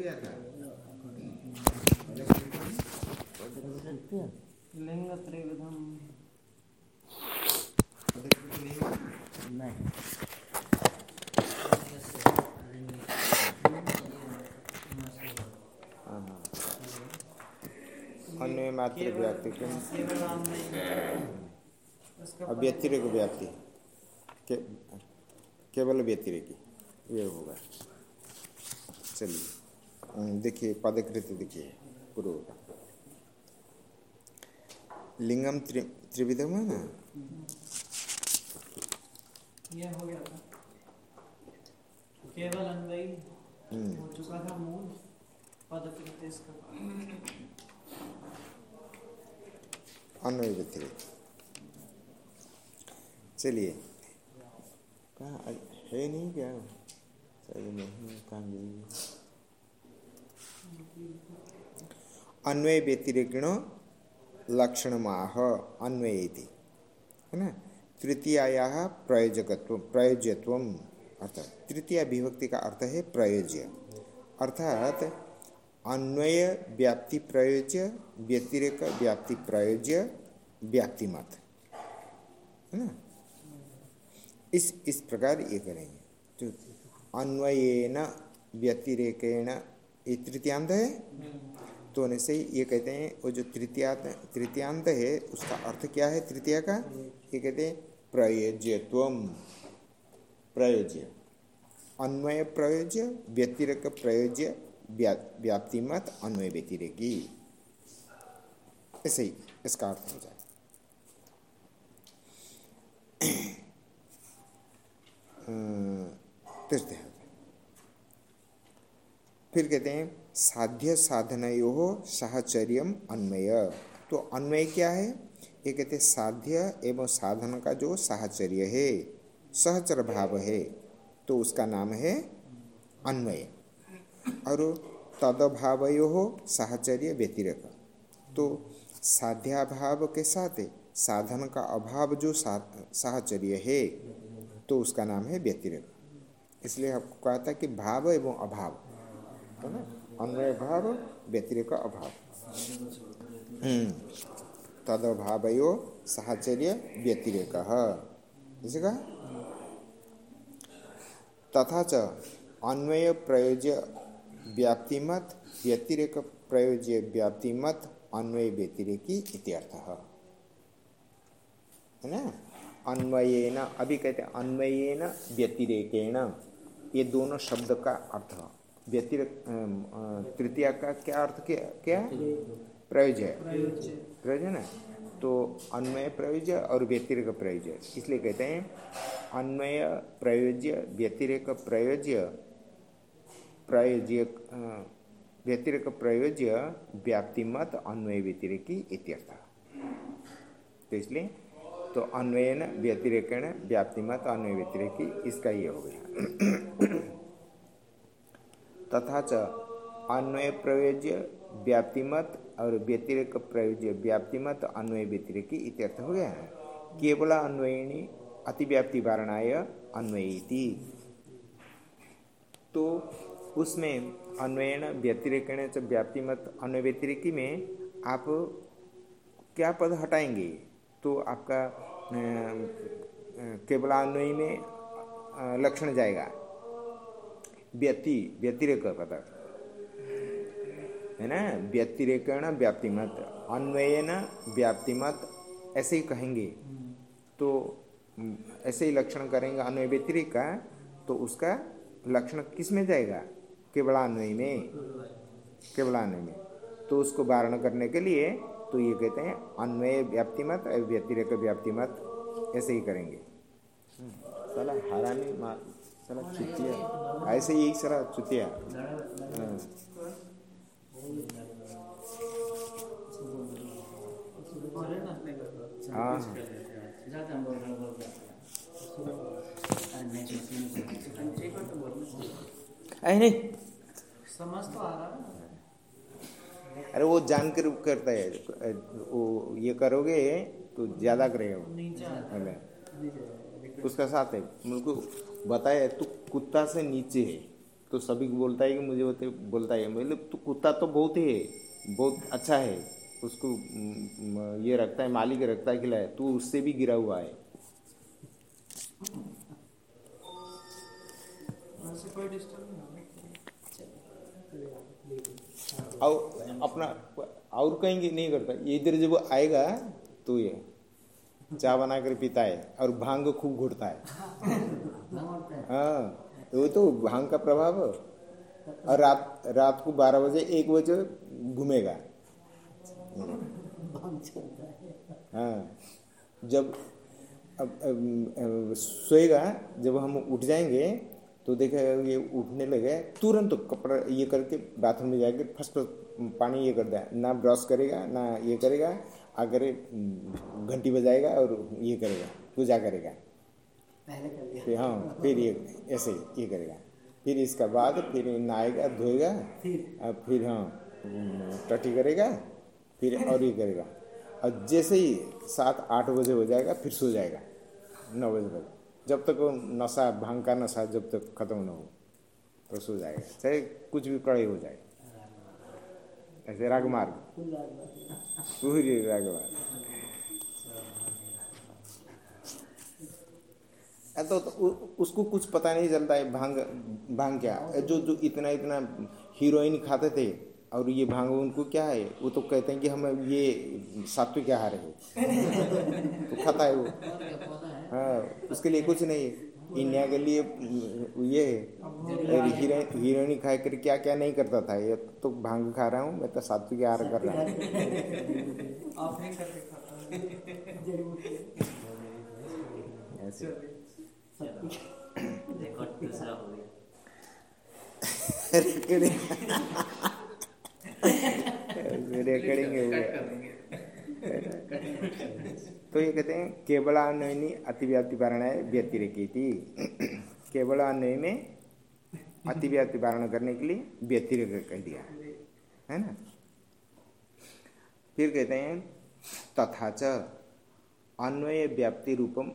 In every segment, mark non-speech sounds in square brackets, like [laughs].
गया था। लिंग त्रिविधम। नहीं। अन्य मात्र व्याप्ति के केवल नाम नहीं उसका अब व्यतिरिक व्याप्ति के, केवल व्यतिरिक। ये होगा। चलिए। देखिए पदकृति देखिए पूर्व का। लिंगम त्रि त्रिविधम है ना? ये हो गया था। केवल अन्वयी हम्म, हो चुका था मूल पद कृत्य इसका। अन्वय चलिए। कहाँ है नहीं क्या? शायद नहीं कहाँ अन्वय व्यतिरिक्ण लक्षण माह अन्वय है ना? तृतीया प्रयोजकत्व प्रयोज्यत्व अर्थात तृतीय विभक्ति का अर्थ है प्रयोज्य। अर्थात अन्वय व्याप्ति प्रयोज्य व्यतिरेक व्याप्ति प्रयोज्य व्याप्ति मत है ना? इस इस प्रकार ये करेंगे। तो अन्वयेन, व्यतिरेकेण ये तृतीयांत है? तो होने से ये कहते हैं, वो जो तृतीयांत तृतीयांत है, उसका अर्थ क्या है तृतीया का? ये कहते हैं प्रयोज्यत्व प्रयोज्य। अन्वय प्रयोज्य, व्यतिरक प्रयोज्य व्याप्ति मत अन्वय व्यतिरेकी। ऐसे ही, इसका अर्थ हो जाए। [clears throat] तृतीय फिर कहते हैं, साध्य साधनयो साहचर्यम अन्वय। तो अन्वय क्या है? ये कहते हैं, साध्य एवं साधन का जो साहचर्य है, सहचर भाव है तो उसका नाम है अन्वय। और तदभावयो साहचर्य व्यतिरक। तो साध्याभाव के साथ साधन का अभाव जो साहचर्य है तो उसका नाम है व्यतिरक। इसलिए आपको कहा था कि भाव एवं अभाव। है। अन्वय भाव व्यतिरेक अभाव। हम्म, तदभावयो साहचर्य व्यतिरेक। तथा च अन्वय प्रयोज्य व्याप्तिमत व्यतिरेक प्रयोज्य व्याप्तिमत अन्वय व्यतिरेकी इत्यर्थ है ना? अन्वयेन अभी कहते हैं अन्वयेन व्यतिरेकेण। ये दोनों शब्द का अर्थ। व्यतिरेक तृतीया का क्या अर्थ क्या क्या है? प्रयोज्य। प्रयोजन तो अन्वय प्रयोज्य और व्यतिरेक प्रयोज्य। इसलिए कहते हैं, अन्वय प्रयोज्य, व्यतिरेक प्रयोज्य प्रयोज्य व्यतिरेक प्रयोज्य, व्याप्तिमत, अन्वय व्यतिरेकी इत्यर्थ। तो इसलिए तो अन्वयन, व्यतिरेकेण, व्याप्तिमत, अन्वय व्यतिरेकी, इसका ये हो गया। तथा च अन्वय प्रयोज्य व्याप्तिमत और व्यतिरिक प्रयोज्य व्याप्तिमत, अन्वय व्यतिरेकी इत्यर्थ हो गया है। केवल अन्वयिणी अतिव्याप्ति वारणाय अन्वयीति। तो उसमें अन्वयन व्यतिरेकण च व्याप्तिमत, अन्वय व्यतिरेकी में आप क्या पद हटाएँगे? तो आपका केवलान्वयी में लक्षण जाएगा। व्यति, व्यतिरेक पद है ना? व्यतिरेकण, व्याप्तिमत। अन्वयन, व्याप्तिमत, ऐसे ही कहेंगे। तो ऐसे ही लक्षण करेंगे। अन्वय व्यतिरिक का तो उसका लक्षण किसमें जाएगा? केवलान्वय में। केवलान्वय में। तो उसको वारण करने के लिए तो ये कहते हैं, अन्वय, व्याप्तिमत और व्यतिरेक व्याप्तिमत, ऐसे ही करेंगे। साला हरामी साला चुतिया। ऐसे ही सारा चुतिया। हाँ। हाँ। अरे नहीं। समझ तो आ रहा है अरे वो जान कर करता है। वो ये करोगे तो ज़्यादा करेगा उसका साथ है। मुझको बताया, तू कुत्ता से नीचे है। तो सभी को बोलता है कि मुझे होते बोलता है मतलब तो कुत्ता तो बहुत ही है, बहुत अच्छा है। उसको ये रखता है, मालिक रखता है खिलाए तू उससे भी गिरा हुआ है। और अपना, और कहीं नहीं करता इधर जब आएगा तो ये चाय बना कर पीता है और भाँग खूब घुटता है। हाँ तो वो तो भाँग का प्रभाव और रात रात को बारह बजे एक बजे घूमेगा। हाँ जब अब, अब सोएगा जब हम उठ जाएँगे तो देखेगा ये उठने लगे तुरंत तो कपड़ा ये करके बाथरूम में जाके फ़र्स्ट पानी ये कर दिया ना ब्रश करेगा ना ये करेगा अगर घंटी बजाएगा और ये करेगा पूजा करेगा। पहले हाँ फिर ये ऐसे ये करेगा। फिर इसका बाद फिर नहाएगा धोएगा फिर? फिर हाँ टटी करेगा फिर और ये करेगा। और जैसे ही सात आठ बजे हो जाएगा फिर सो जाएगा नौ बजे तक। जब तक वो नशा भाँग का नशा जब तक खत्म न हो तो सो जाएगा। चाहे कुछ भी कड़े हो जाए। ऐसे रागमार्ग पूरी रागमार्ग तो, तो उसको कुछ पता नहीं चलता है भाँग भाँग क्या। जो जो इतना इतना हीरोइन खाते थे और ये भाँग उनको क्या है? वो तो कहते हैं कि हम ये सात्विक आहार है। [laughs] तो खाता है वो। हाँ उसके लिए कुछ नहीं है। इंडिया के लिए ये हीरोइन खा कर क्या क्या नहीं करता था? ये तो भाँग खा रहा हूँ मैं तो सात्विक आहार कर रहा हूँ। ऐसे। हो रिकॉर्डिंग। हो गया। तो ये कहते हैं, केवलान्वयनी अतिव्याप्ति वारण है व्यतिरेकी केवलान्वय में अतिव्याप्ति वारण करने के लिए व्यतिरेक कह दिया। है ना? फिर कहते हैं, तथा च अन्वय व्याप्ति रूपम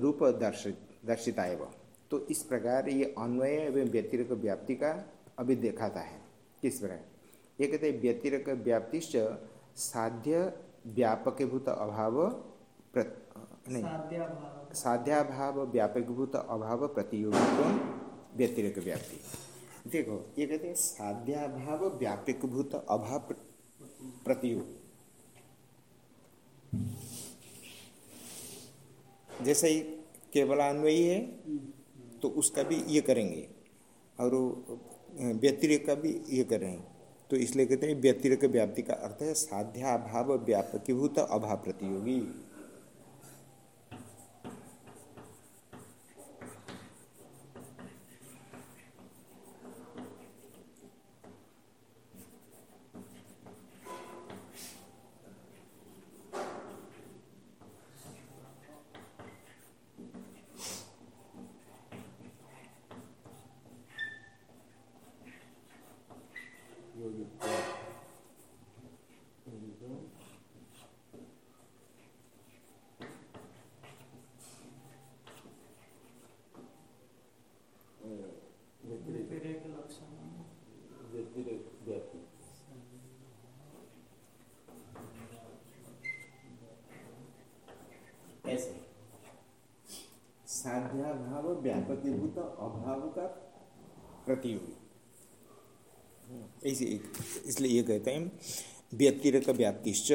रूप दर्शित दर्शिता एवं तो इस प्रकार ये अन्वय एवं व्यतिरिक व्याप्ति का अभी देखाता है। किस प्रकार? ये कहते हैं व्यतिरिक व्याप्ति साध्य व्यापक भूत अभाव नहीं। साध्याभाव। व्यापक भूत अभाव प्रतियोगित्व व्यतिरिक व्याप्ति। देखो ये कहते हैं साध्याभाव व्यापक भूत अभाव प्रतियोगी। जैसे ही केवल केवलान्वयी है तो उसका भी ये करेंगे। और व्यतिरिक का भी ये करेंगे। तो इसलिए कहते हैं व्यतिरिक व्याप्ति का अर्थ है साध्याभाव व्यापकीभूत अभाव प्रतियोगी। व्यापकीभूत अभाव का प्रतियोगी। ऐसे इसलिए ये कहते हैं व्यतिरक व्याप्तिश्च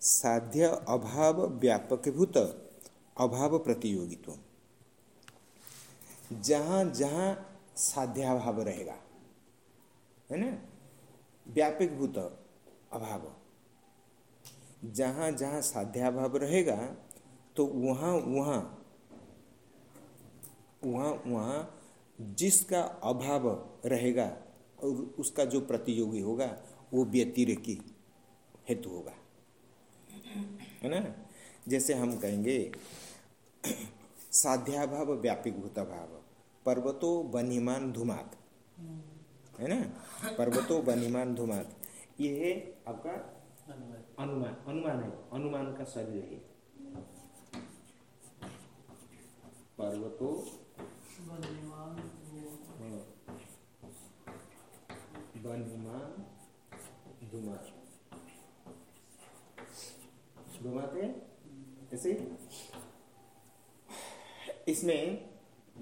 साध्य अभाव व्यापकीभूत अभाव प्रतियोगित्व। जहाँ जहाँ साध्याभाव रहेगा, है ना? व्यापक भूत अभाव। जहाँ जहाँ साध्याभाव रहेगा तो वहाँ वहाँ वहाँ वहाँ जिसका अभाव रहेगा और उसका जो प्रतियोगी होगा, वो व्यतिरेकी हेतु होगा। है ना? जैसे हम कहेंगे, साध्याभाव व्यापिक भूत भाव पर्वतो बनिमान धुमात। है ना? पर्वतो बनिमान धुमात। ये है आपका अनुमान। अनुमान है। अनुमान का शरीर है। पर्वतो धुमा धुमाते ऐसे? इसमें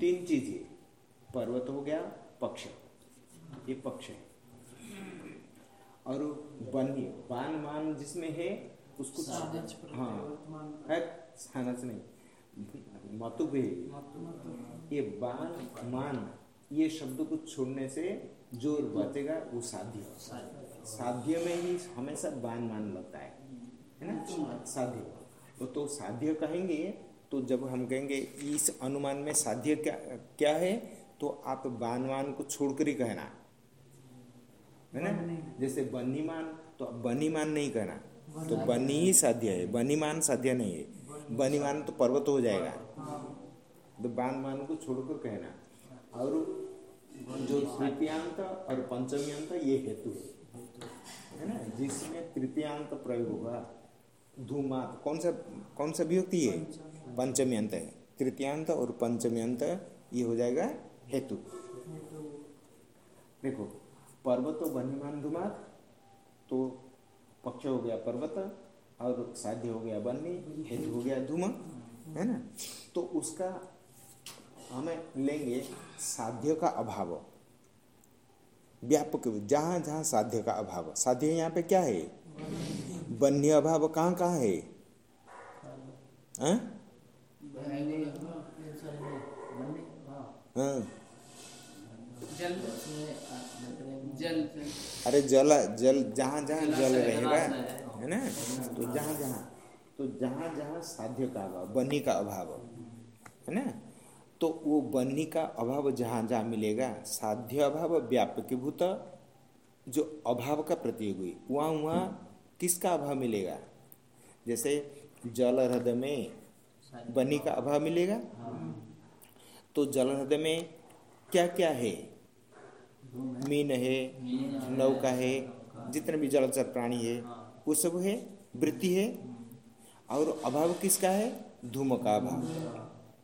तीन चीज़ें पर्वत हो गया पक्ष। ये पक्ष है। और बन्ही बान मान जिसमें है उसको हाँ है नहीं। मतु भी। ये बान मान ये शब्द को छोड़ने से जो बचेगा वो साध्य। साध्य में ही हमेशा बान मान लगता है। है ना? साध्य। वो तो साध्य कहेंगे तो जब हम कहेंगे इस अनुमान में साध्य क्या क्या है तो आप बानवान को छोड़कर ही कहना। है ना? जैसे बनीमान तो बनीमान नहीं कहना। तो बनी ही साध्य है। बनीमान साध्य नहीं है। बन्नीमान तो पर्वत हो जाएगा। तो बानमान को छोड़कर कहना। और जो तृतीयांत और पंचमी अंत ये हेतु है। है ना? जिसमें तृतीयांत प्रयोग होगा धूमा कौन सा कौन सा विभक्ति है पंचमी अंत है। तृतीयांत और पंचमी अंत ये हो जाएगा हेतु। देखो, पर्वत बन्हीमान धुमात तो पक्ष हो गया पर्वत। और साध्य हो गया बन्नी हेतु हो गया धूम, है ना? तो उसका हमें लेंगे साध्य का अभाव। व्यापक, जहाँ जहाँ साध्य का अभाव। साध्य यहाँ पे क्या है? बन्य अभाव कहाँ कहाँ है? हाँ? हाँ। जल जल अरे जल जल, जहाँ जहाँ जल रहेगा है ना? तो जहाँ जहाँ तो जहाँ जहाँ साध्य का अभाव, बनी का अभाव, है ना? तो वो बनी का अभाव जहाँ जहाँ मिलेगा, साध्य अभाव, व्यापकीभूत, जो अभाव का प्रतियोगी वहाँ वहाँ किसका अभाव मिलेगा? जैसे जल हृदय में बनी का अभाव मिलेगा? तो जल हृदय में क्या क्या है? मीन है, नौका है, जितने भी जलचर प्राणी है वो सब है वृत्ति है। और अभाव किसका है? धूम का अभाव।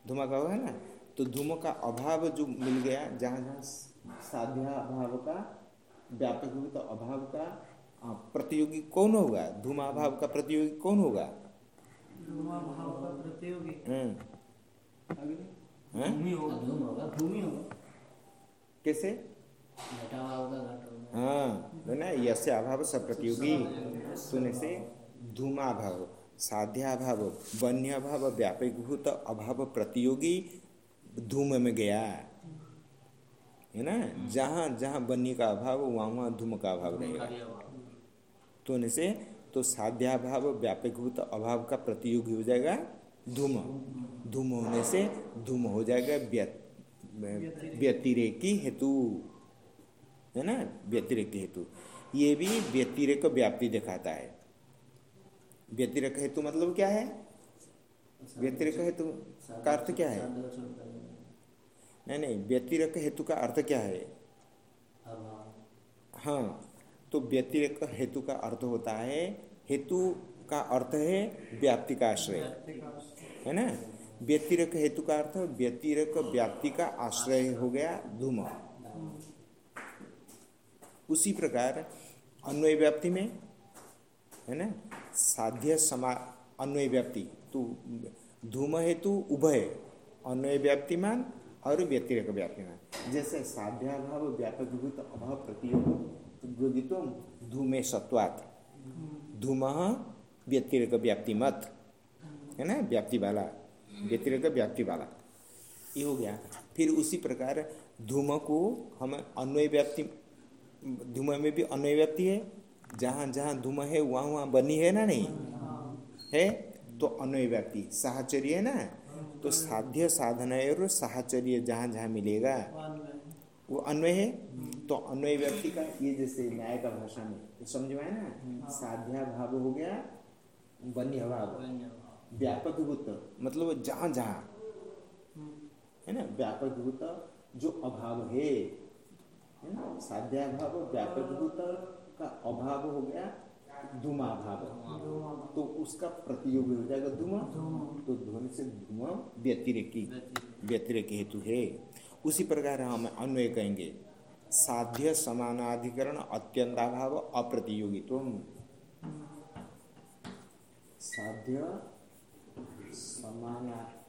धूम का अभाव है ना? तो धूम का अभाव जो मिल गया जहाँ जहाँ साध्या अभाव का व्यापक हुई तो अभाव का प्रतियोगी कौन होगा? धूमा अभाव का प्रतियोगी कौन होगा? धूमा भाव का प्रतियोगी। हाँ, हाँ? होगा धूम होगा। भूमि होगा। कैसे? घटा होगा घट। होगा हाँ ना यस्य अभाव सब प्रतियोगी। सुने से धूमाभाव साध्याभाव वन्यभाव व्यापकभूत अभाव प्रतियोगी धूम में गया। है ना? जहाँ जहाँ वन्य का अभाव, वहाँ वहाँ धूम का अभाव रहेगा। तो से तो साध्याभाव व्यापकभूत अभाव का प्रतियोगी हो जाएगा धूम। धूम होने से धूम हो जाएगा व्य- व्यतिरेकी हेतु। है ना? व्यतिरेक हेतु। ये भी व्यतिरेक व्याप्ति दिखाता है। व्यतिरेक हेतु मतलब क्या है? व्यतिरेक हेतु का अर्थ क्या है? नहीं नहीं, व्यतिरेक हेतु का अर्थ क्या है? हाँ तो व्यतिरेक हेतु का अर्थ होता है, हेतु का अर्थ है व्याप्ति का आश्रय। है ना? व्यतिरेक हेतु का अर्थ, व्यतिरेक व्याप्ति का आश्रय हो गया धूम। उसी प्रकार अन्वय व्याप्ति में, है ना? साध्य समा, अन्वय व्याप्ति तो धूम हेतु उभय, अन्वय व्याप्तिमान और व्यतिरक व्याप्तिमान। जैसे साध्याभाव व्यापक भूत अभाव प्रतियोगितो धूमे सत्वात। धूम व्यतिरेक व्याप्ति मत है ना? व्याप्ति वाला व्यतिरेक व्याप्ति वाला ये हो गया। फिर उसी प्रकार धूम को हम अन्वय व्याप्ति धूम में भी अन्वय व्याप्ति है। जहाँ जहाँ धूम है, वहाँ वहाँ बनी है ना नहीं? है? तो अन्वय व्याप्ति साहचर्य है ना? तो साध्य साधन और साहचर्य जहाँ जहाँ मिलेगा, वो अन्वय है। तो अन्वय व्यक्ति का ये जैसे न्याय का भाषा में तो समझ में आया ना? साध्या भाव हो गया वन्य भाव व्यापक भूत मतलब जहाँ जहाँ, है ना? व्यापक भूत, जो अभाव है। है ना? साध्याभाव व्यापक भूत का अभाव हो गया धुमा भाव तो उसका प्रतियोगी हो जाएगा धुमा तो ध्वनि से धुमा व्यतिरेकी व्यतिरेकी हेतु है। उसी प्रकार हम अन्वय कहेंगे, साध्य समानाधिकरण अत्यंताभाव अप्रतियोगित्व साध्य समानाधिकरण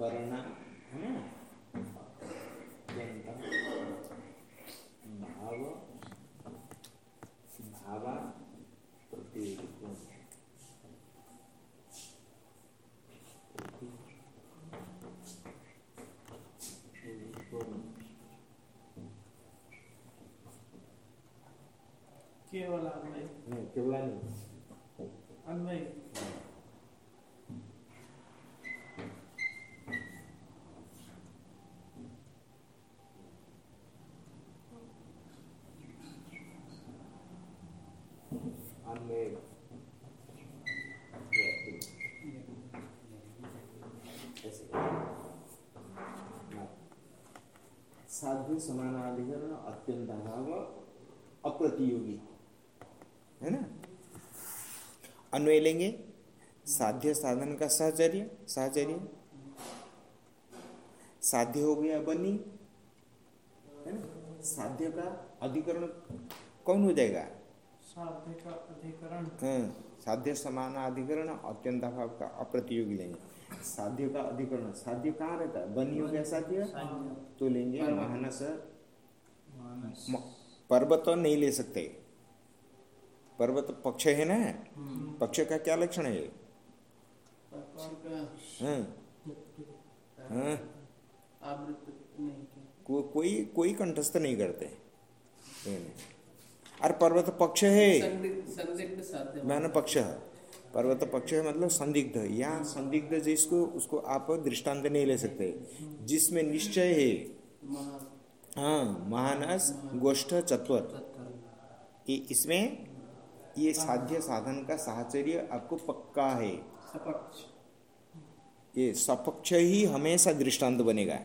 करण है ना भाव भावा प्रतियोगित्व केवल अन्वय नहीं केवल नहीं अन्वय अन्वय ऐसे साध्य समानाधिकरण अत्यंत अभाव अप्रतियोगी। है ना? अन्वय लेंगे। साध्य साधन का साहचर्य साहचर्य साध्य हो गया बनी। है ना? साध्य का अधिकरण कौन हो जाएगा? साध्य का अधिकरण। हाँ, साध्य समान अधिकरण अत्यंत अभाव का अप्रतियोगी लेंगे। साध्य का अधिकरण साध्य कहाँ रहता है? बनी हो गया साध्य? तो लेंगे महानस। पर्वत तो नहीं ले सकते। पर्वत पक्ष है ना? पक्ष का क्या लक्षण है? हाँ, हाँ, को, कोई कोई कंठस्थ नहीं करते। ये। और पर्वत पक्ष है। मैंने पक्ष है। पर्वत पक्ष है मतलब संदिग्ध यहाँ संदिग्ध जिसको उसको आप दृष्टांत नहीं ले सकते। जिसमें निश्चय है। हाँ महानस गोष्ठ चतुर ये इसमें ये साध्य साधन का साहचर्य आपको पक्का है। सपक्ष। ये सपक्ष ही हमेशा दृष्टांत बनेगा।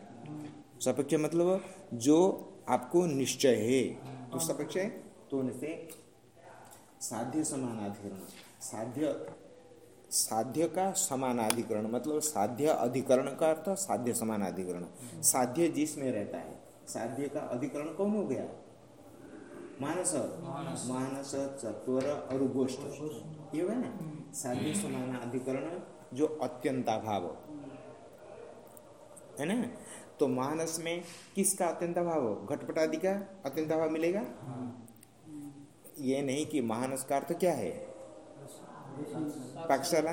सपक्ष मतलब जो आपको निश्चय है। तो सपक्ष है? तो से साध्य समानाधिकरण साध्य साध्य का समानाधिकरण मतलब साध्य अधिकरण का अर्थ साध्य समानाधिकरण। साध्य जिसमें रहता है साध्य का अधिकरण कौन हो गया? मानस मानस। चतुर और गोष्ठ। ये हुआ ना? साध्य समानाधिकरण जो अत्यंताभाव। है ना? तो मानस में किसका अत्यंताभाव? घटपटादि का अत्यंताभाव मिलेगा? ये नहीं कि महानस का अर्थ क्या है? पाकशाला?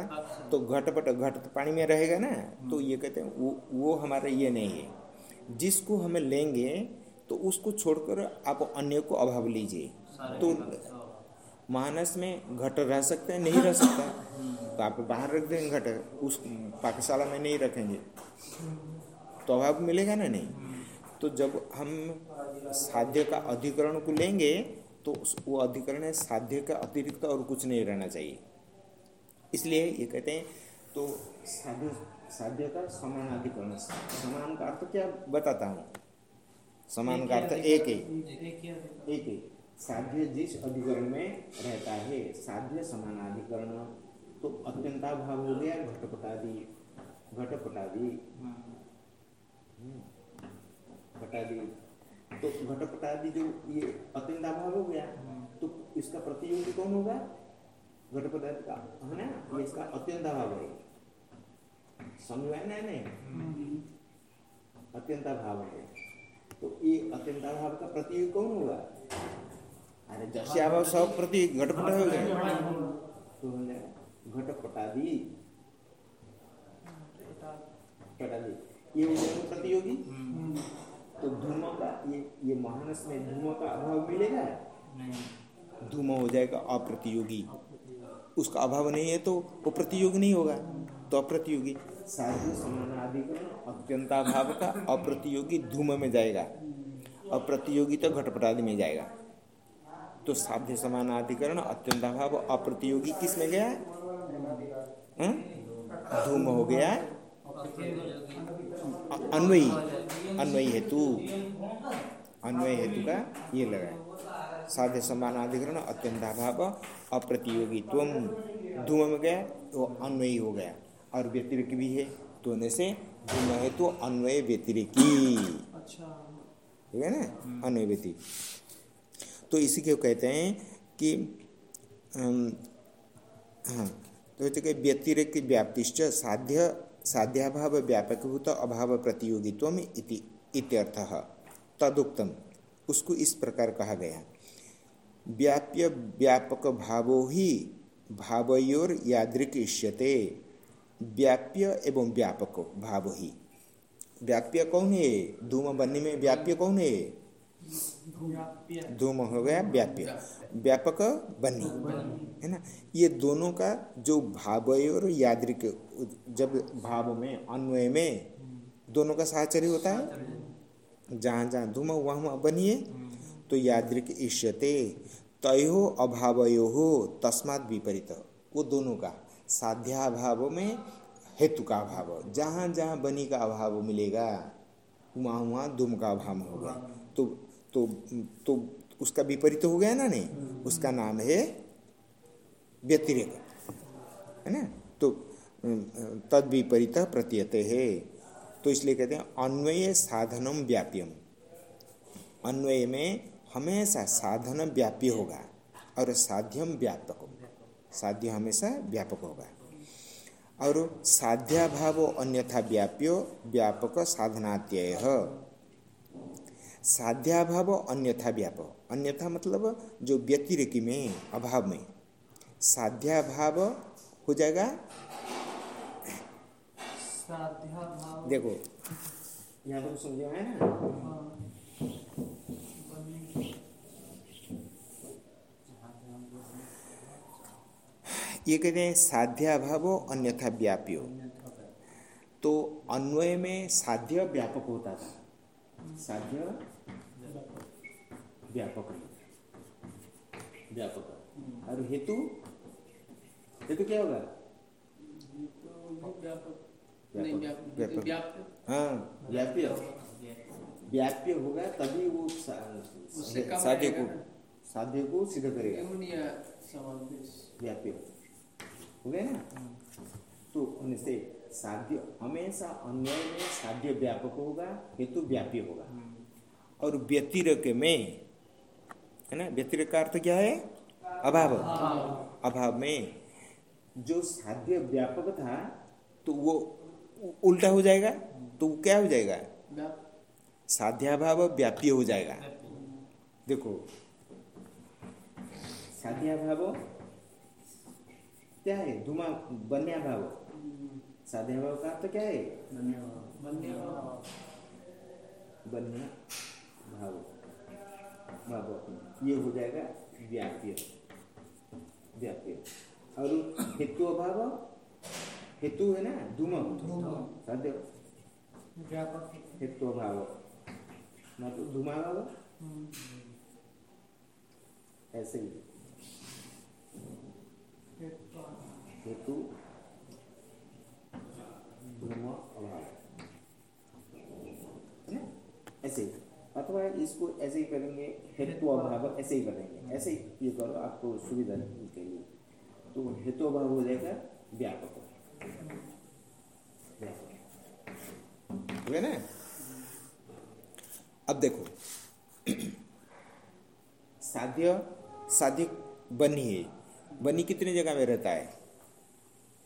तो घटपट घट तो पानी में रहेगा ना? तो ये कहते हैं वो वो हमारा ये नहीं है। जिसको हमें लेंगे तो उसको छोड़कर आप अन्य को अभाव लीजिए। तो मानस में घट रह सकते हैं नहीं रह सकता। तो आप बाहर रख देंगे घट उस पाकशाला में नहीं रखेंगे। तो अभाव मिलेगा ना नहीं? तो जब हम साध्य का अधिकरण को लेंगे तो वो अधिकरण है साध्य का अतिरिक्त और कुछ नहीं रहना चाहिए। इसलिए ये कहते हैं तो साध्य साध्य का समान अधिकरण समान का अर्थ क्या बताता हूँ? समान का अर्थ एक है। एक ही। है साध्य जिस अधिकरण में रहता है साध्य समानाधिकरण तो अत्यंताभाव हो गया घटपटादि घटपटादि। घटादि। तो घटपटादि जो ये अत्यंताभाव हो गया तो इसका प्रतियोगी कौन होगा? घटपटादि का है ना? ये इसका अत्यंताभाव है। समझ आया ना नहीं अत्यंताभाव है। तो ये अत्यंताभाव का प्रतियोगी कौन होगा? अरे जैसे अभाव सब प्रति घटपट हो गया तो हो जाएगा घटपटादि पटादि। ये हो जाएगा प्रतियोगी? तो ये ये महानस में धूम का अभाव मिलेगा? धूम हो जाएगा अप्रतियोगी। उसका अभाव नहीं है तो वो प्रतियोगी नहीं होगा। तो अप्रतियोगी साधु समानाधिकरण अत्यंताभाव का अप्रतियोगी धूम में जाएगा। अप्रतियोगी तो घटपटादि में जाएगा। तो साध्य समानाधिकरण अत्यंताभाव अप्रतियोगी किसमें गया? हं? धूम हो गया। अ- अन्वयी। अन्वयी हेतु। अन्वय हेतु का ये लगा साध्य समानाधिकरण अत्यंताभाव अप्रतियोगित्व धूम में गया तो अन्वयी हो गया। और व्यतिरिक्त भी है तो होने से धूम हेतु तो अन्वय व्यतिरिकी। अच्छा। ठीक है ना? अन्वय व्यति तो इसी को कहते हैं कि हाँ तो कहते व्यतिरिक व्याप्तिश्च साध्य साध्याभाव व्यापकभूत अभाव प्रतियोगित्व इति इत्यर्थः। तदुक्तम। उसको इस प्रकार कहा गया। व्याप्य व्यापक भावो ही भावयोर यादृक इष्यते व्याप्य एवं व्यापक भाव ही। व्याप्य कौन है? धूम बनने में व्याप्य कौन है? धूम हो गया व्याप्य। व्यापक बन्नी है ना? ये दोनों का जो भावय और यादृक जब भाव में, अन्वय में, दोनों का साहचर्य होता है। जहाँ जहाँ धूम वहाँ वहाँ बनिए। तो यादृक इष्यते तयो अभावयो हो तस्मात विपरीत। वो दोनों का साध्या अभाव में हेतु का अभाव। जहाँ जहाँ बनी का अभाव मिलेगा वहाँ वहाँ धूम का अभाव होगा। तो तो तो उसका विपरीत हो गया ना नहीं? उसका नाम है व्यतिरेक। है ना? तो तद विपरीत प्रतीयते है। तो इसलिए कहते हैं अन्वय साधनम व्याप्यम। अन्वय में हमेशा साधन व्याप्य होगा और साध्यम व्यापक होगा साध्य हमेशा व्यापक होगा। और साध्याभाव अन्यथा व्याप्यो, व्यापक साधनात्यय। साध्याभाव अन्यथा व्यापक। अन्यथा मतलब जो व्यतिरिक में, अभाव में। साध्याभाव हो जाएगा देखो। [laughs] यहाँ तो समझे है ना? हाँ, ये कहते हैं साध्याभाव अन्यथा व्याप्यो। तो अन्वय में साध्य व्यापक होता था। साध्य व्यापक व्यापक। और हेतु? हेतु क्या होगा? तो हाँ। व्याप्य। व्याप्य होगा तभी वो साध्य को साध्य को सिद्ध करेगा। व्याप्य। हो गया ना? तो उनसे साध्य हमेशा अन्वय में साध्य व्यापक होगा हेतु व्याप्य होगा। और व्यतिरक में है ना? व्यतिरक का अर्थ क्या है? अभाव। अभाव में जो साध्य व्यापक था तो वो उल्टा हो जाएगा तो क्या हो जाएगा? साध्याभाव व्याप्य हो जाएगा। देखो साध्याभाव क्या है? धुमा बन्या भाव साध्याभाव का अर्थ क्या है? बन्या भाव भाव। ये हो जाएगा व्याप्य। व्याप्य। और हेतु अभाव? हेतु है ना? धूम साध्य। हेतु अभाव। मतलब धूमाभाव हम्म, ऐसे ही। हेतु हेतु धूम अभाव। ऐसे ही। अथवा इसको ऐसे ही करेंगे हेतु अभाव ऐसे ही करेंगे। ऐसे ही ये करो आपको सुविधा के लिए तो हेतु अभाव हो जाएगा व्यापक ना अब देखो। साध्य साध्य बनी है। बनी कितनी जगह में रहता है?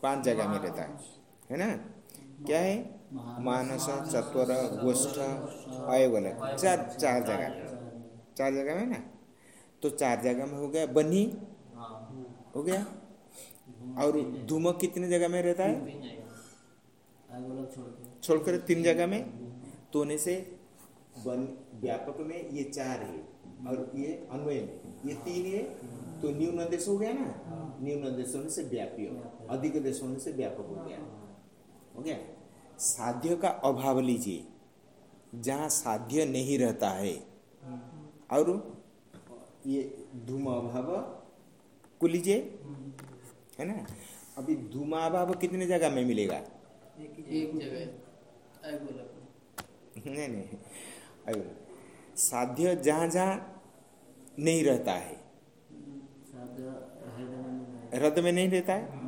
पाँच जगह में रहता है। है ना? क्या है? मानस, चतुर, गोष्ठ अयवल चार चार जगह। चार जगह में ना? तो चार जगह में हो गया बनी। हो गया? और धूम कितने जगह में रहता है? छोड़कर तीन जगह में? तो होने से व्यापक में ये चार है और ये अन्वय ये तीन है तो न्यून देश हो गया ना? न्यून देश होने से व्यापी हो अधिक देश होने से व्यापक हो गया। हो गया? साध्य का अभाव लीजिए, जहाँ साध्य नहीं रहता है। और ये धूम अभाव को लीजिए। है ना? अभी धूमाभाव कितने जगह में मिलेगा? एक जगह नहीं नहीं अयो साध्य जहाँ जहाँ नहीं रहता है। हृदय में नहीं रहता। है?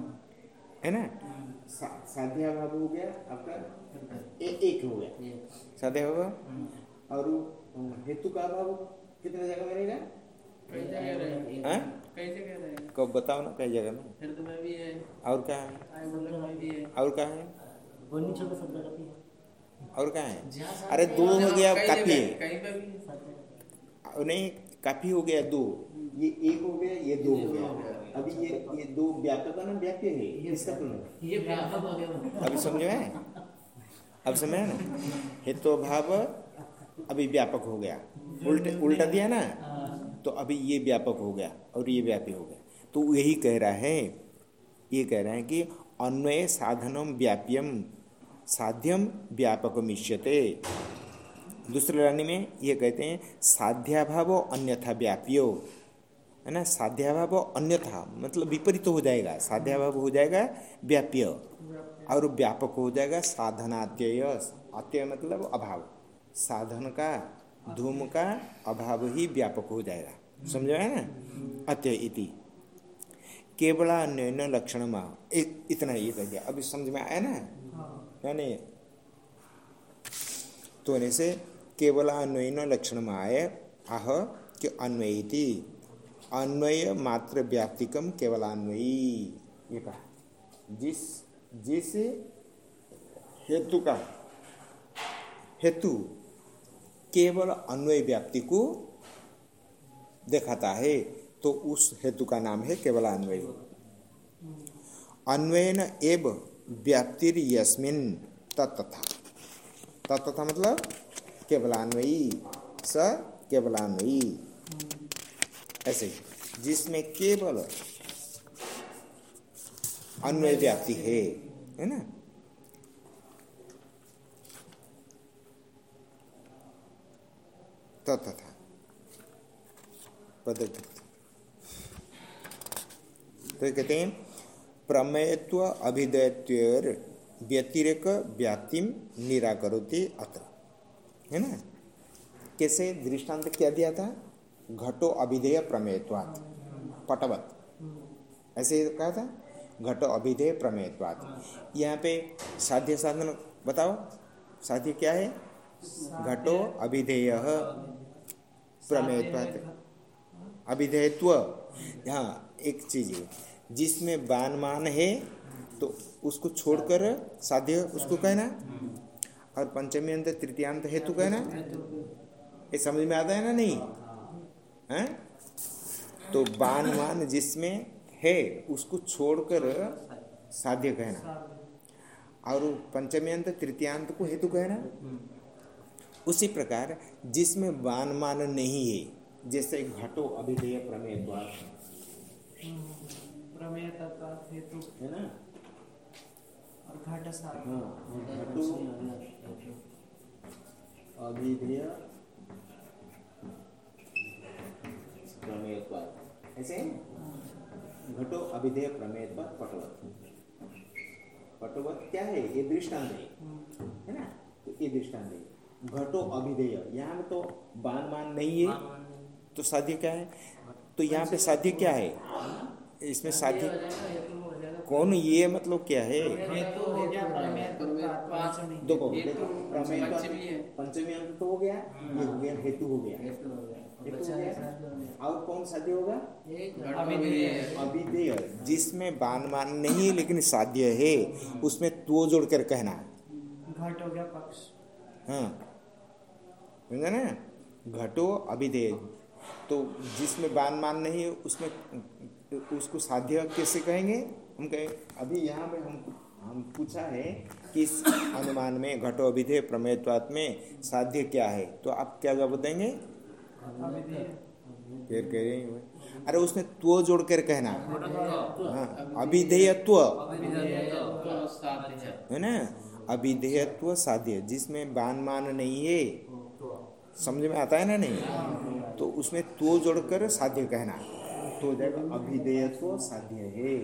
है। ना? सा, साध्य अभाव हो गया आपका ए, एक हो गया। साध्य होगा और हेतु का अभाव कितने जगह में रहेगा? हैं? कब बताओ ना कई जगह में हृदय में भी है। और क्या है? है। और क्या है? का भी और क्या है? अरे दो हो गया काफ़ी है। है नहीं काफ़ी हो गया दो। ये एक हो गया ये दो हो गया। अभी ये ये दो व्यापक है ना व्याप्य है? इसका तुलना ये व्यापक हो गया। अभी समझो है? अब समझ ना हेतु भाव अभी व्यापक हो गया। उल्टे उल्टा दिया ना? तो अभी ये व्यापक हो गया और ये व्यापी हो गया। तो यही कह रहा है, ये कह रहा है कि अन्वय साधनम व्याप्यम, साध्यम व्यापकम इष्यते दूसरे लाइन में ये कहते हैं, साध्याभाव अन्यथा व्याप्यो। है ना? साध्याभाव अन्यथा मतलब विपरीत हो जाएगा। साध्याभाव हो जाएगा, व्याप्य। और व्यापक हो जाएगा साधनात्यय अत्यय मतलब अभाव। साधन का धूम का अभाव ही व्यापक हो जाएगा। समझ है ना? अत्यय इति। केवला अन्य लक्षण मा इतना ये कह दिया अभी समझ में आया ना? यानी तो होने से केवल अन्वयन लक्षण में आए आह कि अन्वयी अन्वय मात्र व्याप्तिकम केवल अन्वयी। ये कहा। जिस जिस हेतु का हेतु केवल अन्वय व्याप्ति को दिखाता है तो उस हेतु का नाम है केवल अन्वय। अन्वयन एव व्याप्तिर यस्मिन तत्तथा। तत्तथा मतलब केवलान्वयी स केवलान्वयी ऐसे जिसमें केवल अन्वय व्याप्ति है है ना? तत्तथा पद्धति तो कहते हैं, प्रमेयत्व अभिदयत्वर व्यतिरेक व्याप्तिम निराकरोति अत्र। है ना? कैसे दृष्टांत क्या दिया था? घटो अभिधेय प्रमेयत्वात्। पटवत। ऐसे कहा था? घटो अभिधेय प्रमेयत्वात्। यहाँ पे साध्य साधन बताओ। साध्य क्या है? घटो अभिधेय प्रमेयत्वात्। अभिधेयत्व हाँ एक चीज़ है, जिसमें बान मान है तो उसको छोड़कर साध्य उसको कहना, और पंचमी अंत, तृतीयांत हेतु कहना, ये समझ में आता है ना नहीं? है? तो बान मान जिसमें है, उसको छोड़कर साध्य कहना, और पंचमी अंत, तृतीयांत को हेतु कहना। उसी प्रकार जिसमें बान मान नहीं है जैसे घटो अभिधेय प्रमेय द्वार। प्रमेय तत्व हेतु। है ना? और घट हाँ घटो अभिधेय प्रमेय द्वार। ऐसे घटो अभिधेय प्रमेय द्वार पटवत। पटवत क्या है? ये दृष्टांत है। है ना? तो ये दृष्टांत है। घटो अभिधेय। यहाँ में तो बान मान नहीं है। तो साध्य क्या है? तो यहाँ पे साध्य क्या है? इसमें साध्य कौन ये मतलब क्या है? हेतु हो गया प्रमेय तत्व पंचमी देखो तो- पंचमी अंक तो हो गया ये हो गया हेतु हो गया। हेतु हो गया। हेतु हो गया। और कौन साध्य होगा? अभिधेय। जिसमें बान मान नहीं है लेकिन साध्य है उसमें तो जोड़कर कहना। घट हो गया पक्ष। हाँ। समझा ना? घटो अभिधेय तो जिसमें बान मान नहीं है उसमें उसको साध्य कैसे कहेंगे? हम कहें अभी यहाँ में हम हम पूछा है कि इस अनुमान में घटो अभिधेय प्रमेयत्वात में साध्य क्या है? तो आप क्या जवाब देंगे? फिर कह रहे हैं। अरे उसमें त्व जोड़ कर कहना। हाँ अभिधेयत्व। है ना? अभिधेयत्व साध्य। जिसमें बान मान नहीं है समझ में आता है ना नहीं? तो उसमें तो जोड़कर साध्य कहना। तो जाएगा अभिधेयत्व साध्य है।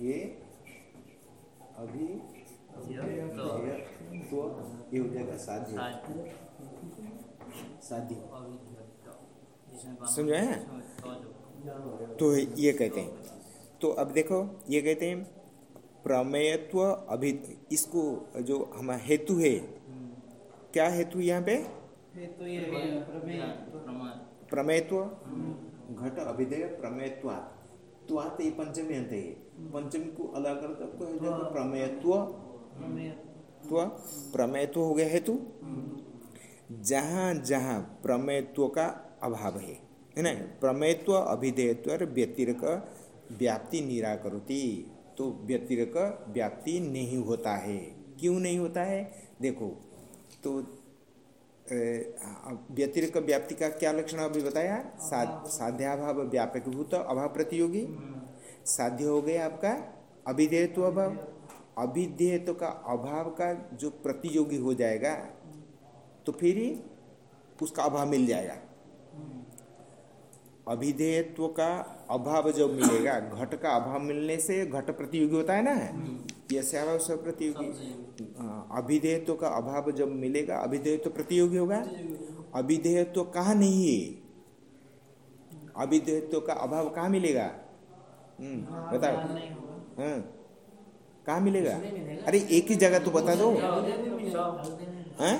ये अभिधेयत्व ये हो जाएगा साध्य साध्य। समझ? हैं तो ये कहते हैं। तो अब देखो, ये कहते हैं प्रमेयत्व अभि, इसको जो हम हेतु है क्या हेतु यहाँ पे? ये तो प्रमेयत्व। घट अभिधेय प्रमेयत्व त्वात ये पंचमी अंत है। पंचमी को अलग कर तब कहे जाएगा प्रमेयत्व। प्रमेय त्व। प्रमेयत्व हो गया हेतु। जहाँ जहाँ प्रमेयत्व का अभाव है है ना? प्रमेयत्व अभिधेयत्व व्यतिरक व्याप्ति निराकरोति। तो व्यतिरक व्याप्ति नहीं होता है। क्यों नहीं होता है? देखो तो व्यतिरिक व्याप्ति का क्या लक्षण अभी बताया? सा, साध्याभाव व्यापक भूत अभाव प्रतियोगी। साध्य हो गया आपका अभिधेयत्व अभाव। अभिधेयत्व का अभाव का जो प्रतियोगी हो जाएगा तो फिर ही उसका अभाव मिल जाएगा। अभिधेयत्व का अभाव जब मिलेगा घट का अभाव मिलने से घट प्रतियोगी होता है ना? यसे अभाव सब प्रतियोगी हाँ, अभिधेयत्व का अभाव जब मिलेगा अभिधेयत्व प्रतियोगी होगा? अभिधेयत्व कहाँ नहीं? है अभिधेयत्व का अभाव कहाँ मिलेगा? हम्म, बताओ। नहीं होगा। हाँ कहाँ मिलेगा? अरे एक ही जगह तो बता दो। हाँ?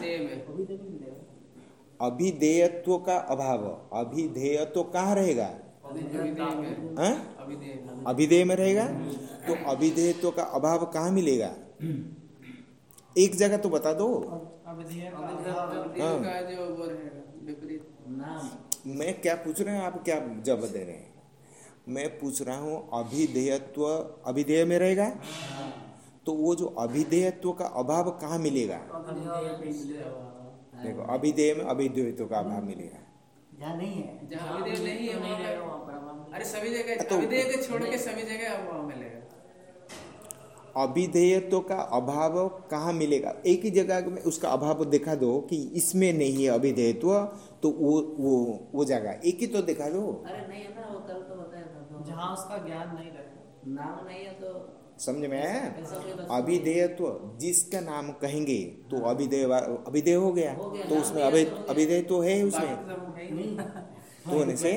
अभिधेयत्व का अभाव। अभिधेयत्व कहाँ रहेगा? अभिधेय में हाँ। में। रहेगा? तो अभिधेयत्व का अभाव कहाँ मिलेगा? एक जगह तो बता दो। नाम। मैं क्या पूछ रहे हैं? आप क्या जवाब दे रहे हैं? मैं पूछ रहा हूँ अभिधेयत्व अभिधेय में रहेगा? तो वो जो अभिधेयत्व का अभाव कहाँ मिलेगा। देखो अभिधेय में अभिधेयत्व का अभाव मिलेगा। जहाँ नहीं है जहाँ अभिधेय नहीं है वहाँ रहेगा वहाँ पर अरे सभी जगह तो- के छोड़ के सभी जगह अब वहाँ मिलेगा। अभिधेयत्व का अभाव कहाँ मिलेगा? एक ही जगह में उसका अभाव दिखा दो कि इसमें नहीं है अभिधेयत्व तो वो वो वो जगह। एक ही तो दिखा दो। अरे नहीं है ना वो कल तो बताया था तो जहाँ उसका ज्ञान नहीं रहे। नाम नहीं है तो समझ में आया? अभिधेयत्व जिसका नाम कहेंगे तो अभिधेय अभिधेय हो गया। तो उसमें अभि तो हो। अभिधेय तो है उसमें? है ही तो होने से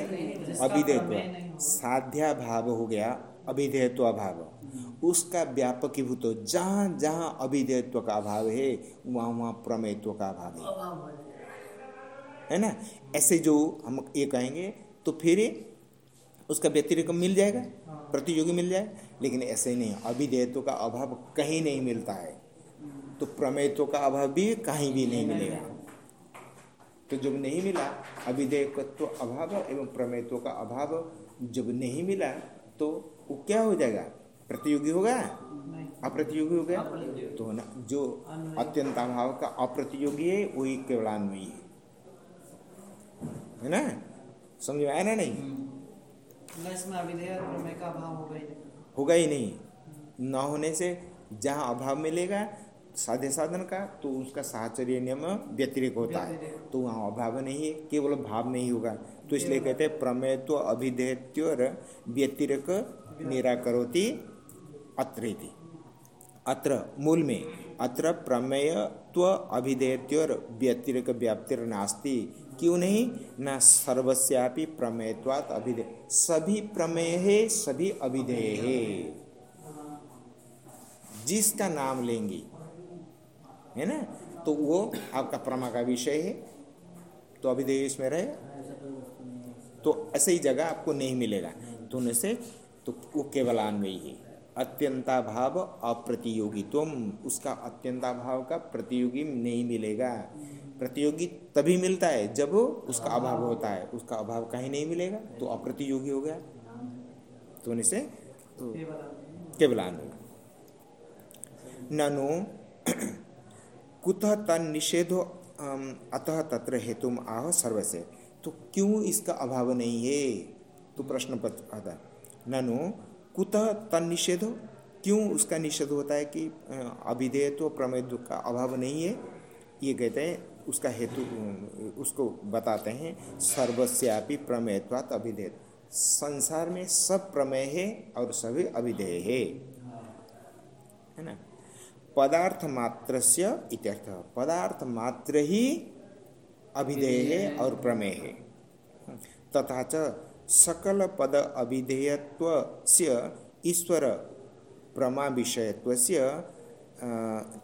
अभिधेयत्व साध्या भाव हो गया। अभिधेयत्व अभाव। उसका व्यापक भूत जहाँ जहाँ अभिधेयत्व का अभाव है वहाँ वहाँ प्रमेयत्व का अभाव है। हो है ना? ऐसे जो हम ये कहेंगे तो फिर उसका व्यतिरिक मिल जाएगा प्रतियोगी मिल जाए। लेकिन ऐसे ही नहीं अभिधेयत्व का अभाव कहीं नहीं मिलता है। तो प्रमेयत्व का अभाव भी कहीं भी नहीं मिलेगा। तो जब नहीं मिला अभिधेयत्व अभाव एवं प्रमेयत्व का अभाव जब नहीं मिला तो वो क्या हो जाएगा? प्रतियोगी होगा? अप्रतियोगी हो गया? तो ना जो अत्यंत अभाव का अप्रतियोगी है वही केवलान्वयी है। है ना? समझ में आया ना नहीं? न इसमें अविधेय और प्रमेय का अभाव होगा ही नहीं होगा ही नहीं। न होने से जहाँ अभाव मिलेगा साध्य साधन का तो उसका साहचर्य नियम व्यतिरिक होता है। तो वहाँ अभाव नहीं है केवल भाव नहीं होगा। तो इसलिए कहते हैं प्रमेयत्व अभिधेयत्व व्यतिरिक निराकरोति अत्र अत्र मूल में अत्र प्रमेयत्व अभिधेयत्व व्यतिरिक व्याप्तिर नास्ति। क्यों नहीं? न सर्वस्यापि प्रमेयत्वात् अभिधेय। सभी प्रमेय है सभी अभिधेय। है जिसका नाम लेंगे, है ना? तो वो आपका प्रमा का विषय है। तो अभिधेय इसमें रहे। तो ऐसे ही जगह आपको नहीं मिलेगा। तो उनमें से तो वो केवलान्वयी है। अत्यंता भाव अप्रतियोगी तुम उसका अत्यंता भाव का प्रतियोगी नहीं मिलेगा। प्रतियोगी तभी मिलता है जब उसका अभाव होता है उसका अभाव कहीं नहीं मिलेगा तो अप्रतियोगी हो गया। तो से तो केवलान्वयी ननु कुतः तन निषेधो अतः तत्र हेतुम आह सर्वसे। तो क्यों इसका अभाव नहीं है? तो प्रश्न पत्र आता ननु कुतः तन निषेधो? क्यों उसका निषेध होता है कि अ, अभिधेयत्व प्रमेयत्व का अभाव नहीं है? ये कहते हैं उसका हेतु उसको बताते हैं सर्वस्यापि प्रमेयत्वात अभिधेय संसार में सब प्रमेय है और सभी अभिधेय है। है ना? पदार्थ मात्र से इत्यर्थ पदार्थ मात्र ही अभिधेय है और प्रमेय है। तथा च सकल पद अभिधेयत्व से ईश्वर प्रमा विषयत्वस्य अ,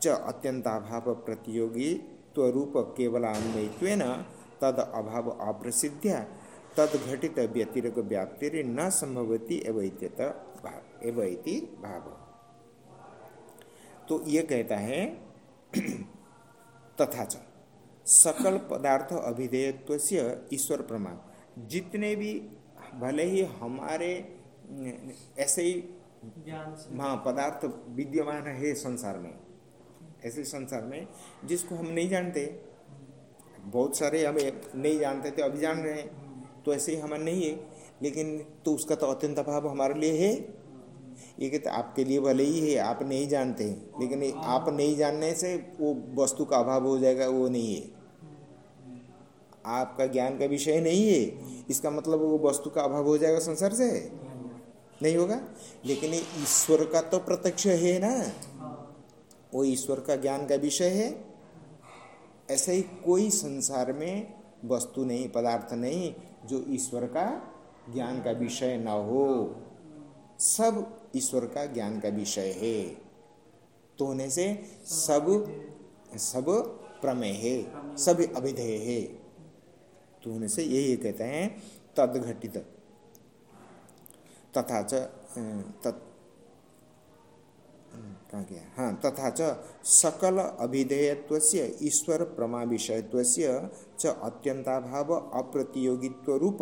च अत्यंताभाव प्रतियोगी त्वरूप केवलान्वयित्वेन तद अभाव अप्रसिद्ध्या तद घटित व्यतिरक व्याप्तिर न संभवती एवं भाव भाव। तो ये कहता है [clears throat] तथा च। सकल पदार्थ अभिधेयत्व से ईश्वर प्रमाण। जितने भी भले ही हमारे ऐसे ही हाँ पदार्थ विद्यमान है संसार में ऐसे संसार में, जिसको हम नहीं जानते। बहुत सारे हमें नहीं जानते थे, अभी जान रहे हैं। तो ऐसे ही हमारे नहीं है। लेकिन तो उसका तो अत्यंत अभाव हमारे लिए है। ये कहते आपके लिए भले ही है, आप नहीं जानते। हैं लेकिन आप नहीं जानने से वो वस्तु का अभाव हो जाएगा, वो नहीं है। आपका ज्ञान का विषय नहीं है। इसका मतलब वो वस्तु का अभाव हो जाएगा संसार से? नहीं होगा? लेकिन ईश्वर का तो प्रत्यक्ष है ना। वो ईश्वर का ज्ञान का विषय है। ऐसे ही कोई संसार में वस्तु नहीं, पदार्थ नहीं, जो ईश्वर का ज्ञान का विषय न हो। सब ईश्वर का ज्ञान का विषय है। तो होने से सब सब प्रमेय है, सब अभिधेय है। तो होने से यही कहते हैं तद घटित तथा च तत् कहाँ गया हाँ तथा च सकल अभिधेयत्व से ईश्वर प्रमा विषयत्वस्य च अत्यंताभाव अप्रतियोगित्व रूप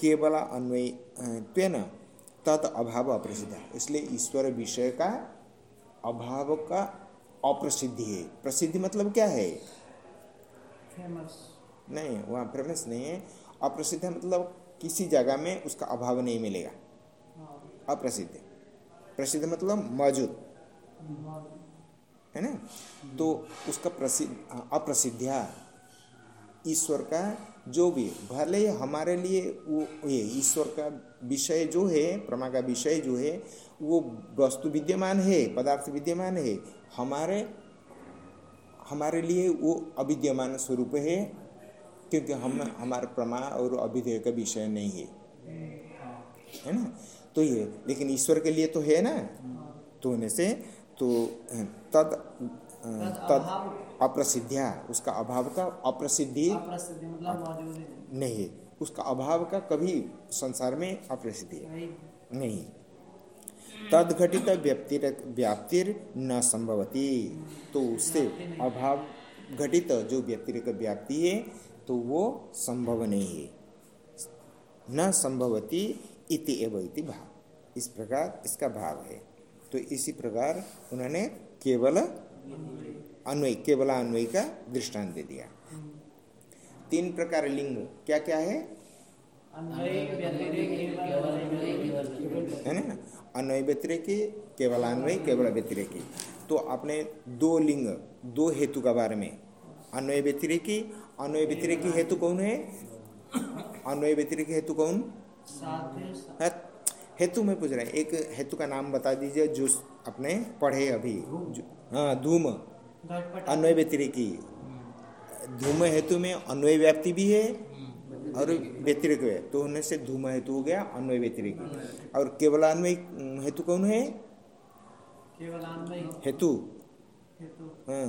केवल अन्वयत्वेन तद अभाव अप्रसिद्ध। है इसलिए ईश्वर विषय का अभाव का अप्रसिद्धि है। प्रसिद्धि मतलब क्या है? फ़ेमस। नहीं वहाँ फ़ेमस नहीं है। अप्रसिद्ध मतलब किसी जगह में उसका अभाव नहीं मिलेगा। अप्रसिद्ध। प्रसिद्ध मतलब मौजूद। है ना? तो उसका प्रसिद्ध अप्रसिद्धिया ईश्वर का जो भी, भले हमारे लिए वो, ये ईश्वर का विषय जो है, प्रमा का विषय जो है, वो वस्तु विद्यमान है, पदार्थ विद्यमान है, हमारे हमारे लिए वो अविद्यमान स्वरूप है, क्योंकि हम, हमारे प्रमा और अभिधेय का विषय नहीं है। है ना? तो ये, लेकिन ईश्वर के लिए तो है ना? तो होने से तो तद तद अप्रसिद्धिया उसका अभाव का अप्रसिद्धि मतलब नहीं है। उसका अभाव का कभी संसार में अप्रसिद्धि नहीं नहीं तद घटित व्याप्तिर व्याप्तिर न संभवती। तो उससे अभाव घटित जो व्यतिरिक व्याप्ति है तो वो संभव नहीं है। न संभवती इति एव इति भाव। इस प्रकार इसका भाव है। तो इसी प्रकार उन्होंने केवल अन्वय केवल अन्वय का दृष्टांत दे दिया। तीन प्रकार लिंग क्या क्या है? अन्वय व्यतिरेक केवल है ना? अन्वय व्यतिरेकी केवलान्वय केवल व्यतिरेकी। तो आपने दो लिंग दो हेतु का बारे में। अन्वय व्यतिरेकी अन्वय व्यतिरेकी हेतु कौन है? अन्वय व्यतिरेकी हेतु कौन? है हेतु में पूछ रहे हैं। एक हेतु का नाम बता दीजिए जो अपने पढ़े अभी। हाँ धूम। अन्वय व्यतिरेकी। धूम हेतु में अन्वय व्याप्ति भी है और व्यतिरिक है। तो होने से धूम हेतु हो गया अन्वय व्यतिरिकी। और केवल अन्वय हेतु कौन है? हेतु। हेतु। हाँ।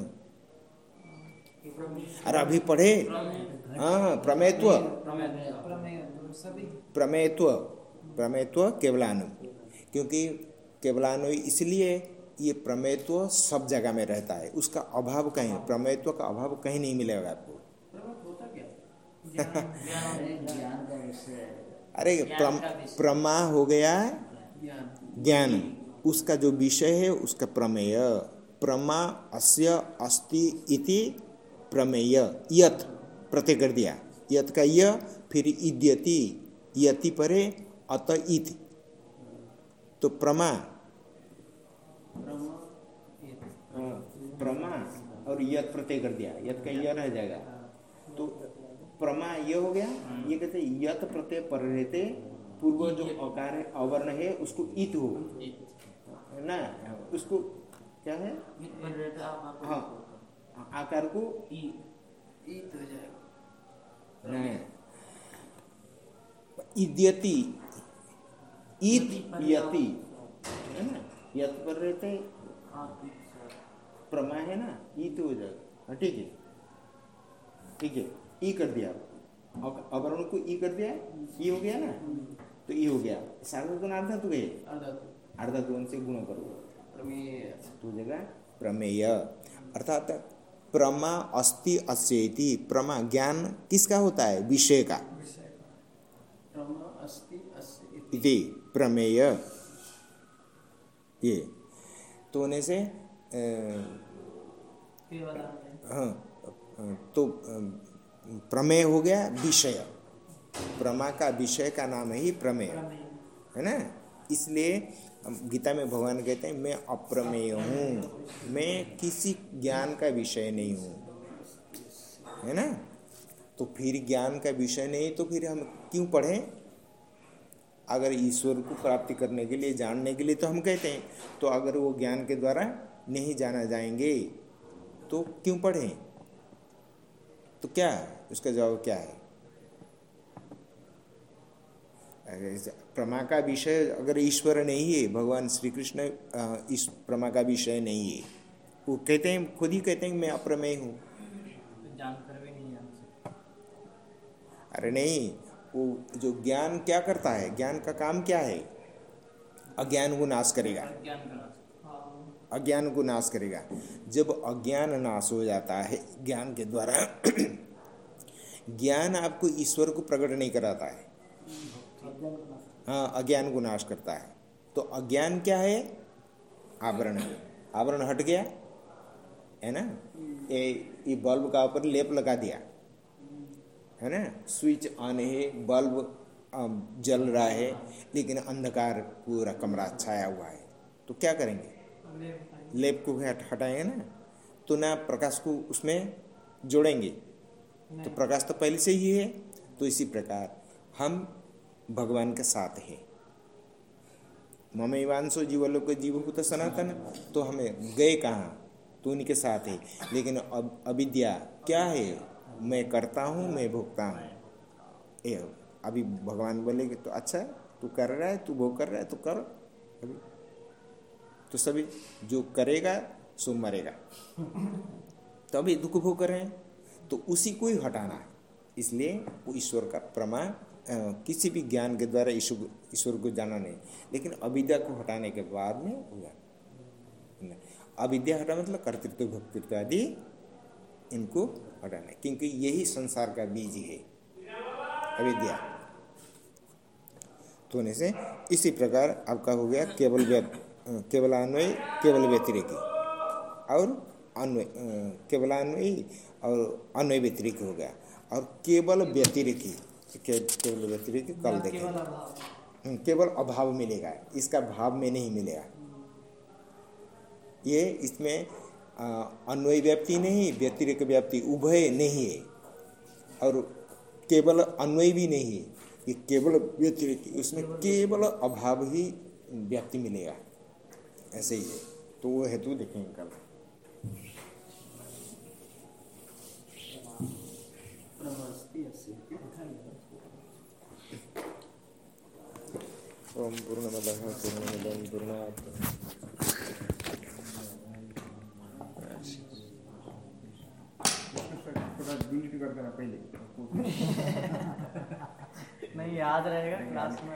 अरे अभी पढ़े? हाँ प्रमेयत्व। सभी। प्रमेयत्व। प्रमेयत्व केवलानु। क्योंकि केवलानु इसलिए ये प्रमेयत्व सब जगह में रहता है। उसका अभाव कहीं प्रमेयत्व का अभाव कहीं नहीं मिलेगा आपको। [laughs] अरे प्रम, हो गया ज्ञान। उसका जो विषय है उसका प्रमेय। प्रमा अस्य अस्ति इति प्रमेय। यत प्रत्यय कर दिया। यत का य फिर इद्यति। यति परे अत इति। तो प्रमा। प्रमा और यत प्रत्यय कर दिया। यत का य रह जाएगा। तो प्रमा ये हो गया ये कहते यत प्रत्यय पर रहते पूर्व जो अकार है अवर्ण है उसको इत हो है ना? उसको क्या है? हाँ आकार को ईत हो जाएगा। नहीं। इद्यति। इत यति। है ना? यत पर रहते प्रमा है ना? ई तो हो जाएगा हाँ, ठीक है। ठीक है। ई कर दिया। अब अवर्ण को ई कर दिया ई हो गया ना? तो ई हो गया। सागर गुण अर्धा तो गए? अर्धा गुण से गुण करो। प्रमेय। तो हो जाएगा प्रमेय। अर्थात प्रमा अस्ति अस्येति प्रमा ज्ञान किसका होता है? विषय का। प्रमा अस्ति अस्य इति। प्रमेय। ये। तो होने से। हाँ तो प्रमेय हो गया विषय। प्रमा का विषय का नाम है ही प्रमेय। है ना? इसलिए गीता में भगवान कहते हैं, मैं अप्रमेय हूँ। मैं किसी ज्ञान का विषय नहीं हूँ। है ना? तो फिर ज्ञान का विषय नहीं तो फिर हम क्यों पढ़ें? अगर ईश्वर को प्राप्ति करने के लिए जानने के लिए तो हम कहते हैं तो अगर वो ज्ञान के द्वारा नहीं जाना जाएँगे तो क्यों पढ़ें? तो क्या उसका जवाब क्या है? प्रमा का विषय अगर ईश्वर नहीं है भगवान श्री कृष्ण इस प्रमा का विषय नहीं है वो कहते हैं खुद ही कहते हैं मैं अप्रमेय हूँ। जान अरे नहीं वो जो ज्ञान क्या करता है ज्ञान का काम क्या है? अज्ञान को नाश करेगा। ज्ञान का नाश। हाँ। अज्ञान को नाश करेगा। जब अज्ञान नाश हो जाता है ज्ञान के द्वारा [clears throat] ज्ञान आपको ईश्वर को प्रकट नहीं कराता है। हाँ अज्ञान को नाश करता है। तो अज्ञान क्या है? आवरण है। आवरण हट गया। है ना? ये ये बल्ब का ऊपर लेप लगा दिया। है ना? स्विच ऑन है बल्ब जल रहा है लेकिन अंधकार पूरा कमरा छाया हुआ है। तो क्या करेंगे? लेप को हट हटाएँगे ना? तो ना प्रकाश को उसमें जोड़ेंगे। तो प्रकाश तो पहले से ही है। तो इसी प्रकार हम भगवान के साथ हैं। ममैवांशो जीवलोक जीवभूत सनातन तो हमें गए कहाँ? तो उनके साथ है। लेकिन अब अविद्या क्या है? मैं करता हूँ, मैं भोगता हूँ। ये अभी भगवान बोलेगे तो अच्छा तू कर रहा है, तू भोग कर रहा है तो कर। अभी। तो सभी जो करेगा, सो मरेगा। तो अभी दुख भोग कर रहे हैं तो उसी को ही हटाना है। इसलिए वो ईश्वर का प्रमाण किसी भी ज्ञान के द्वारा ईश्वर ईश्वर को जाना नहीं। लेकिन अविद्या को हटाने के बाद में हो अविद्या हटा मतलब कर्तृत्व, भक्तृत्व आदि इनको हटाना है। क्योंकि यही संसार का बीज है। अविद्या। तो होने से इसी प्रकार आपका हो गया केवल केवल अ, केवलान्वय केवल व्यतिरेकी और अन्वय अ, केवलान्वयी और अन्वय व्यतिरिक हो गया। और केवल व्यतिरिकी के, केवल व्यतिरिकी कल केवल अभाव। हम्म, केवल अभाव मिलेगा। इसका भाव में नहीं मिलेगा। ये इसमें अन्वय व्याप्ति नहीं, व्यतिरिक व्याप्ति उभय नहीं है। और केवल अन्वय भी नहीं है ये केवल व्यतिरिक, उसमें केवल अभाव ही व्याप्ति मिलेगा। ऐसे ही है। तो वो हेतु देखेंगे कल। ओम पूर्णमदः, पूर्णमिदं पूर्णात्। थोड़ा डिलीट कर देना पहले। [laughs] नहीं याद रहेगा क्लास में।